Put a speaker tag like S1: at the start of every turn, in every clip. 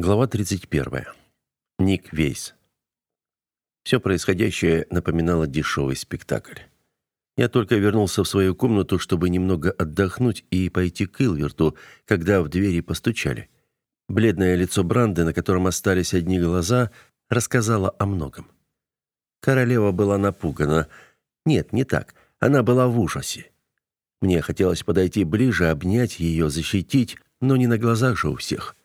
S1: Глава 31. Ник Вейс. Все происходящее напоминало дешевый спектакль. Я только вернулся в свою комнату, чтобы немного отдохнуть и пойти к Илверту, когда в двери постучали. Бледное лицо Бранды, на котором остались одни глаза, рассказало о многом. Королева была напугана. Нет, не так. Она была в ужасе. Мне хотелось подойти ближе, обнять ее, защитить, но не на глазах же у всех.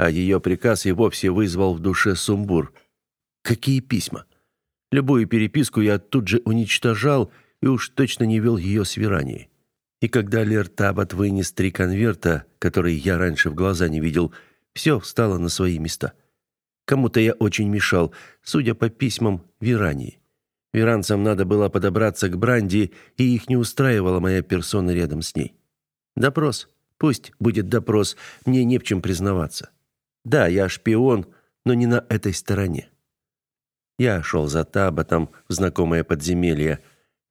S1: А ее приказ и вовсе вызвал в душе сумбур. Какие письма? Любую переписку я тут же уничтожал и уж точно не вел ее с Веранией. И когда Лер Табат вынес три конверта, которые я раньше в глаза не видел, все встало на свои места. Кому-то я очень мешал, судя по письмам Верании. Веранцам надо было подобраться к Бранди, и их не устраивала моя персона рядом с ней. Допрос. Пусть будет допрос, мне не в чем признаваться. Да, я шпион, но не на этой стороне. Я шел за Табатом в знакомое подземелье.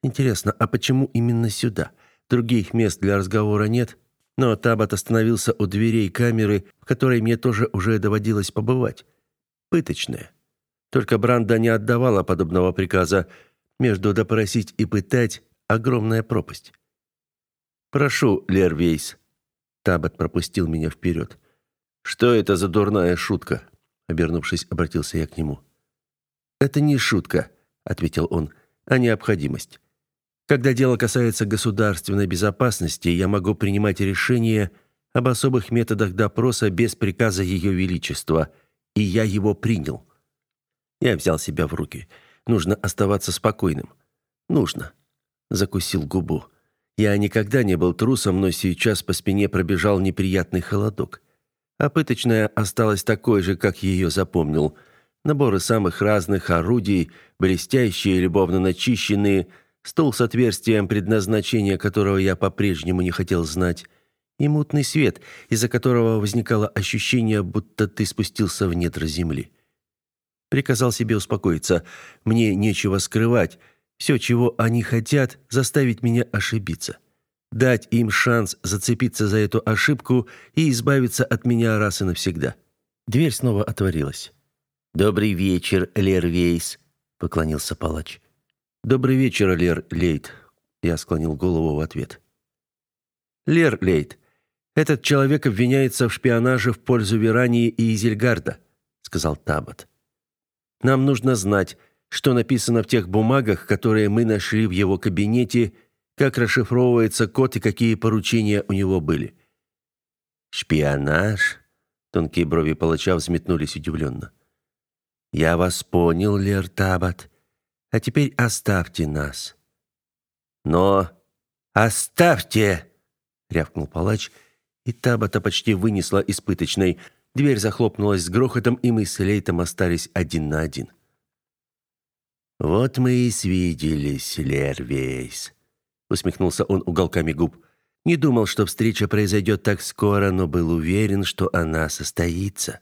S1: Интересно, а почему именно сюда? Других мест для разговора нет, но Табат остановился у дверей камеры, в которой мне тоже уже доводилось побывать. Пыточная. Только Бранда не отдавала подобного приказа. Между допросить и пытать огромная пропасть. «Прошу, Лервейс». Табат пропустил меня вперед. «Что это за дурная шутка?» Обернувшись, обратился я к нему. «Это не шутка», — ответил он, — «а необходимость. Когда дело касается государственной безопасности, я могу принимать решения об особых методах допроса без приказа Ее Величества, и я его принял. Я взял себя в руки. Нужно оставаться спокойным. Нужно. Закусил губу. Я никогда не был трусом, но сейчас по спине пробежал неприятный холодок. А пыточная осталась такой же, как ее запомнил. Наборы самых разных орудий, блестящие, любовно начищенные, стол с отверстием, предназначения которого я по-прежнему не хотел знать, и мутный свет, из-за которого возникало ощущение, будто ты спустился в недра земли. Приказал себе успокоиться. Мне нечего скрывать. Все, чего они хотят, заставить меня ошибиться. Дать им шанс зацепиться за эту ошибку и избавиться от меня раз и навсегда. Дверь снова отворилась. «Добрый вечер, Лер Вейс», — поклонился палач. «Добрый вечер, Лер Лейт», — я склонил голову в ответ. «Лер Лейт, этот человек обвиняется в шпионаже в пользу Верании и Изельгарда», — сказал Табот. Нам нужно знать, что написано в тех бумагах, которые мы нашли в его кабинете, как расшифровывается код и какие поручения у него были. Шпионаж? Тонкие брови палача взметнулись удивленно. Я вас понял, Лер Табат. А теперь оставьте нас. Но оставьте, рявкнул палач, и Табата почти вынесла испыточной. Дверь захлопнулась с грохотом, и мы с Лейтом остались один на один. «Вот мы и свиделись, Лервейс», — усмехнулся он уголками губ. «Не думал, что встреча произойдет так скоро, но был уверен, что она состоится».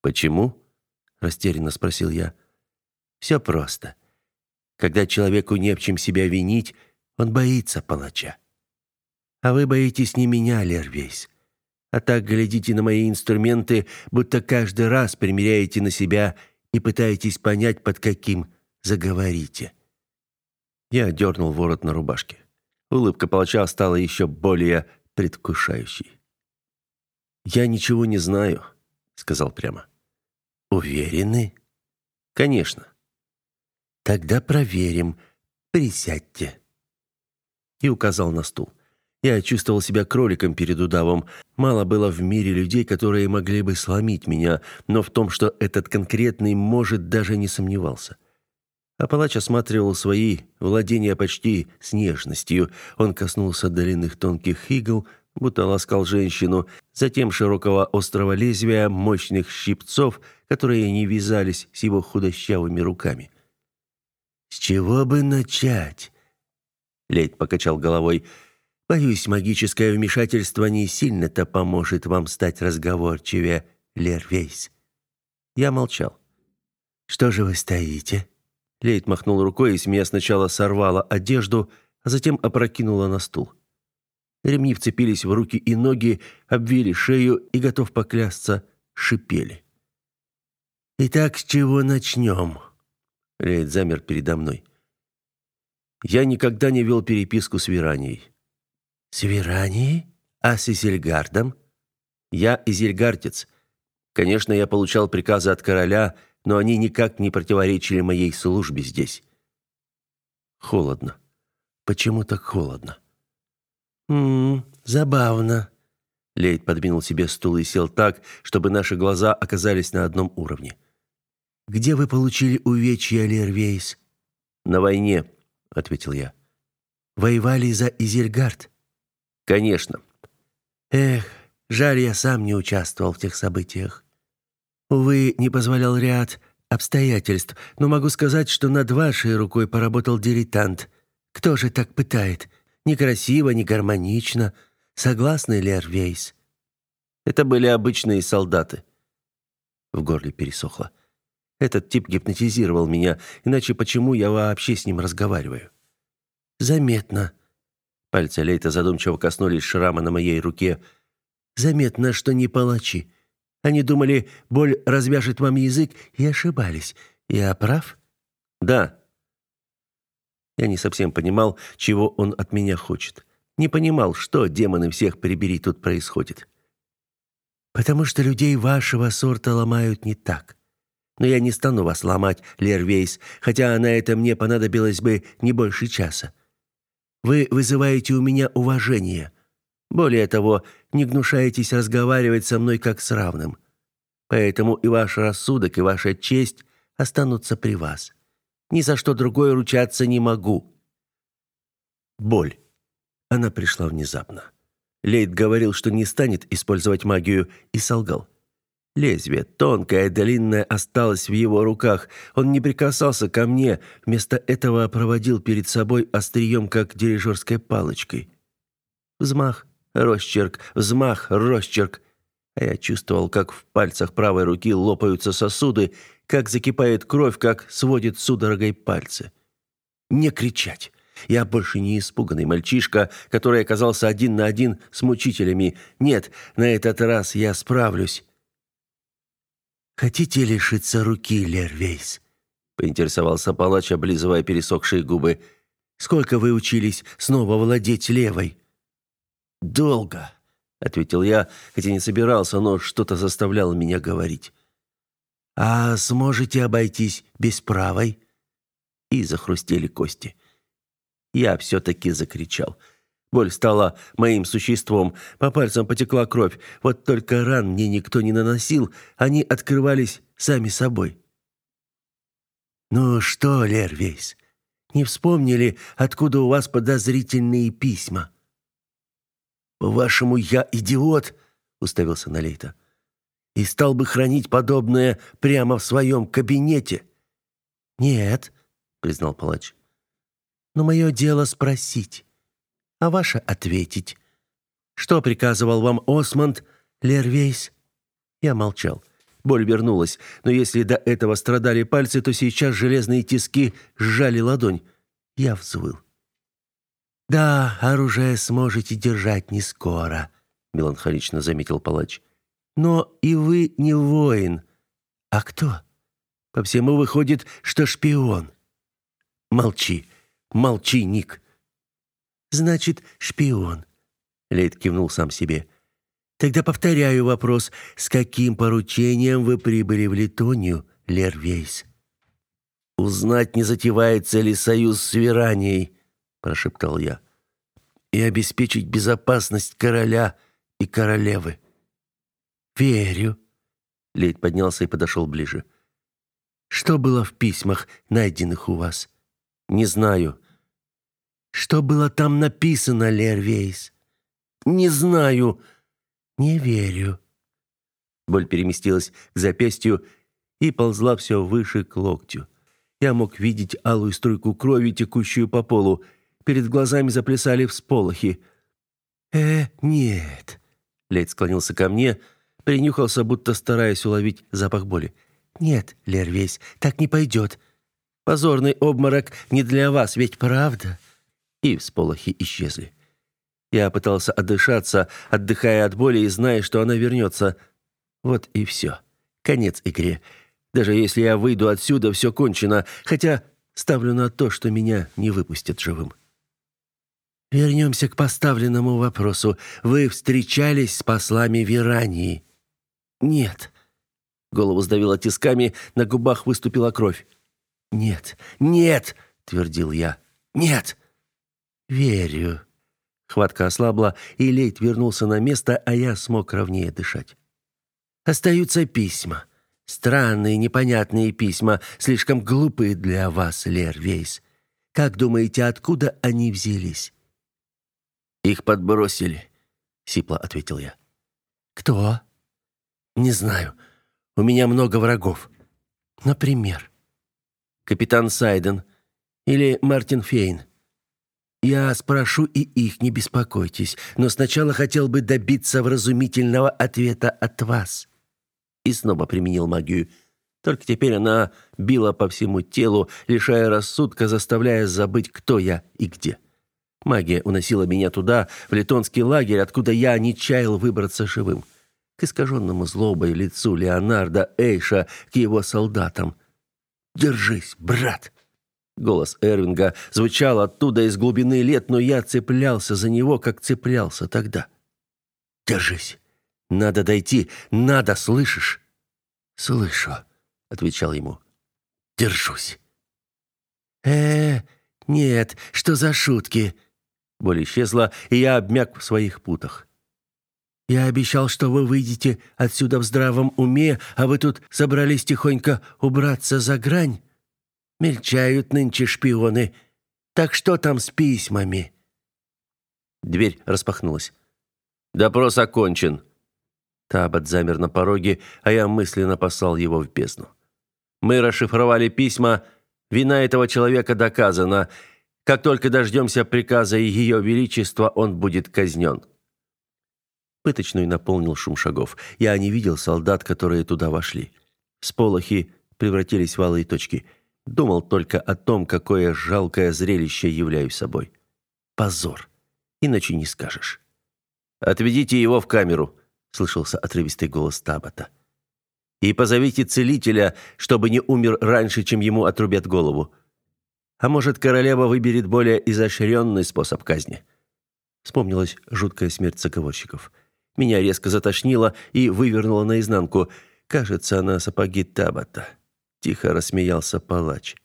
S1: «Почему?» — растерянно спросил я. «Все просто. Когда человеку не в чем себя винить, он боится палача. А вы боитесь не меня, Лервейс. А так глядите на мои инструменты, будто каждый раз примеряете на себя и пытаетесь понять, под каким заговорите. Я дернул ворот на рубашке. Улыбка палача стала еще более предвкушающей. «Я ничего не знаю», — сказал прямо. «Уверены?» «Конечно». «Тогда проверим. Присядьте». И указал на стул. Я чувствовал себя кроликом перед удавом. Мало было в мире людей, которые могли бы сломить меня, но в том, что этот конкретный может, даже не сомневался. А палач осматривал свои владения почти с нежностью. Он коснулся длинных тонких игл, будто ласкал женщину, затем широкого острого лезвия, мощных щипцов, которые не вязались с его худощавыми руками. «С чего бы начать?» Лейт покачал головой – Боюсь, магическое вмешательство не сильно-то поможет вам стать разговорчивее, Лервейс. Я молчал. Что же вы стоите? Лейт махнул рукой, и с меня сначала сорвала одежду, а затем опрокинула на стул. Ремни вцепились в руки и ноги, обвили шею и готов поклясться, шипели. «Итак, с чего начнем?» Лейд замер передо мной. Я никогда не вел переписку с Веранией. «С Веранией? А с Изельгардом?» «Я изельгардец. Конечно, я получал приказы от короля, но они никак не противоречили моей службе здесь». «Холодно. Почему так холодно?» «Ммм, забавно». Лейд подвинул себе стул и сел так, чтобы наши глаза оказались на одном уровне. «Где вы получили увечья, Лервейс?» «На войне», — ответил я. «Воевали за Изельгард?» «Конечно». «Эх, жаль, я сам не участвовал в тех событиях. Увы, не позволял ряд обстоятельств, но могу сказать, что над вашей рукой поработал дилетант. Кто же так пытает? Некрасиво, не гармонично. Согласны, Лервейс?» Это были обычные солдаты. В горле пересохло. Этот тип гипнотизировал меня, иначе почему я вообще с ним разговариваю? Заметно. Пальцы Лейта задумчиво коснулись шрама на моей руке. Заметно, что не палачи. Они думали, боль развяжет вам язык, и ошибались. Я прав? Да. Я не совсем понимал, чего он от меня хочет. Не понимал, что, демоны всех прибери, тут происходит. Потому что людей вашего сорта ломают не так. Но я не стану вас ломать, Лервейс, хотя на это мне понадобилось бы не больше часа. Вы вызываете у меня уважение. Более того, не гнушаетесь разговаривать со мной как с равным. Поэтому и ваш рассудок, и ваша честь останутся при вас. Ни за что другое ручаться не могу. Боль. Она пришла внезапно. Лейд говорил, что не станет использовать магию, и солгал. Лезвие, тонкое, длинное, осталось в его руках. Он не прикасался ко мне, вместо этого проводил перед собой острием, как дирижерской палочкой. Взмах, росчерк, взмах, росчерк. А я чувствовал, как в пальцах правой руки лопаются сосуды, как закипает кровь, как сводит судорогой пальцы. Не кричать. Я больше не испуганный мальчишка, который оказался один на один с мучителями. Нет, на этот раз я справлюсь. «Хотите лишиться руки, Лервейс?» — поинтересовался палач, облизывая пересохшие губы. «Сколько вы учились снова владеть левой?» «Долго», — ответил я, хотя не собирался, но что-то заставляло меня говорить. «А сможете обойтись без правой?» И захрустели кости. Я все-таки закричал. Боль стала моим существом. По пальцам потекла кровь. Вот только ран мне никто не наносил, они открывались сами собой. «Ну что, Лервейс, не вспомнили, откуда у вас подозрительные письма?» «По-вашему, я идиот?» — уставился на Лейта. «И стал бы хранить подобное прямо в своем кабинете?» «Нет», — признал палач. «Но мое дело спросить» а ваше ответить. Что приказывал вам Осмонд, Лервейс? Я молчал. Боль вернулась, но если до этого страдали пальцы, то сейчас железные тиски сжали ладонь. Я взвыл. «Да, оружие сможете держать не скоро», — меланхолично заметил палач. «Но и вы не воин. А кто? По всему выходит, что шпион». «Молчи, молчи, Ник. Значит, шпион. Лейд кивнул сам себе. Тогда повторяю вопрос: с каким поручением вы прибыли в Литонию, Лервейс? Узнать, не затевается ли союз с Веранией, прошептал я. И обеспечить безопасность короля и королевы. Верю. Лейд поднялся и подошел ближе. Что было в письмах, найденных у вас? Не знаю. Что было там написано, Лервейс? Не знаю. Не верю. Боль переместилась к запястью и ползла все выше к локтю. Я мог видеть алую струйку крови, текущую по полу. Перед глазами заплясали всполохи. «Э, нет». Лейд склонился ко мне, принюхался, будто стараясь уловить запах боли. «Нет, Лервейс, так не пойдет. Позорный обморок не для вас, ведь правда?» и всполохи исчезли. Я пытался отдышаться, отдыхая от боли и зная, что она вернется. Вот и все. Конец игре. Даже если я выйду отсюда, все кончено, хотя ставлю на то, что меня не выпустят живым. Вернемся к поставленному вопросу. Вы встречались с послами Верании? Нет. Голову сдавило тисками, на губах выступила кровь. Нет, нет, твердил я. Нет. Верю. Хватка ослабла, и Лейт вернулся на место, а я смог ровнее дышать. Остаются письма. Странные, непонятные письма, слишком глупые для вас, Лер Вейс. Как думаете, откуда они взялись? Их подбросили, сипло ответил я. Кто? Не знаю. У меня много врагов. Например, капитан Сайден или Мартин Фейн. Я спрошу и их, не беспокойтесь, но сначала хотел бы добиться вразумительного ответа от вас и снова применил магию. Только теперь она била по всему телу, лишая рассудка, заставляя забыть, кто я и где. Магия уносила меня туда, в литонский лагерь, откуда я не чаял выбраться живым. К искаженному злобой лицу Леонарда Эйша, к его солдатам. «Держись, брат!» Голос Эрвинга звучал оттуда из глубины лет, но я цеплялся за него, как цеплялся тогда. «Держись! Надо дойти, надо, слышишь? Слышу, отвечал ему. Держусь. Э, нет, что за шутки? Боль исчезла, и я обмяк в своих путах. Я обещал, что вы выйдете отсюда в здравом уме, а вы тут собрались тихонько убраться за грань. Мельчают нынче шпионы. Так что там с письмами?» Дверь распахнулась. «Допрос окончен», Табот замер на пороге, а я мысленно послал его в бездну. Мы расшифровали письма. Вина этого человека доказана. Как только дождемся приказа Ее Величества, он будет казнен. Пыточную наполнил шум шагов. Я не видел солдат, которые туда вошли. Сполохи превратились в алые точки. Думал только о том, какое жалкое зрелище являюсь собой. Позор. Иначе не скажешь. «Отведите его в камеру», слышался отрывистый голос Табата. И позовите целителя, чтобы не умер раньше, чем ему отрубят голову. А может, королева выберет более изощренный способ казни. Вспомнилась жуткая смерть заговорщиков. Меня резко затошнило и вывернуло наизнанку. Кажется, она сапоги Табата. Тихо рассмеялся палач.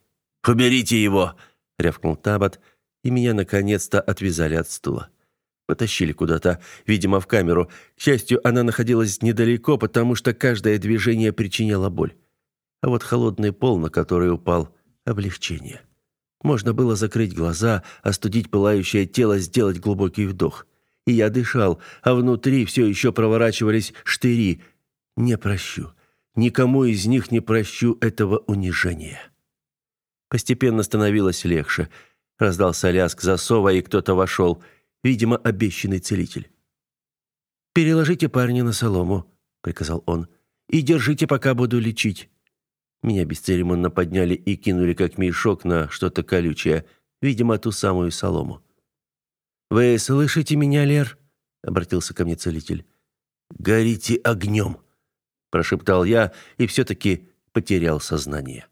S1: «Уберите его!» — рявкнул Табат, и меня наконец-то отвязали от стула. Потащили куда-то, видимо, в камеру. К счастью, она находилась недалеко, потому что каждое движение причиняло боль. А вот холодный пол, на который упал, облегчение. Можно было закрыть глаза, остудить пылающее тело, сделать глубокий вдох. И я дышал, а внутри все еще проворачивались штыри. Не прощу. Никому из них не прощу этого унижения. Постепенно становилось легче. Раздался лязг засова, и кто-то вошел – видимо, обещанный целитель. «Переложите парня на солому», — приказал он, — «и держите, пока буду лечить». Меня бесцеремонно подняли и кинули как мешок на что-то колючее, видимо, ту самую солому. «Вы слышите меня, Лер?» — обратился ко мне целитель. «Горите огнем!» – прошептал я и все-таки потерял сознание.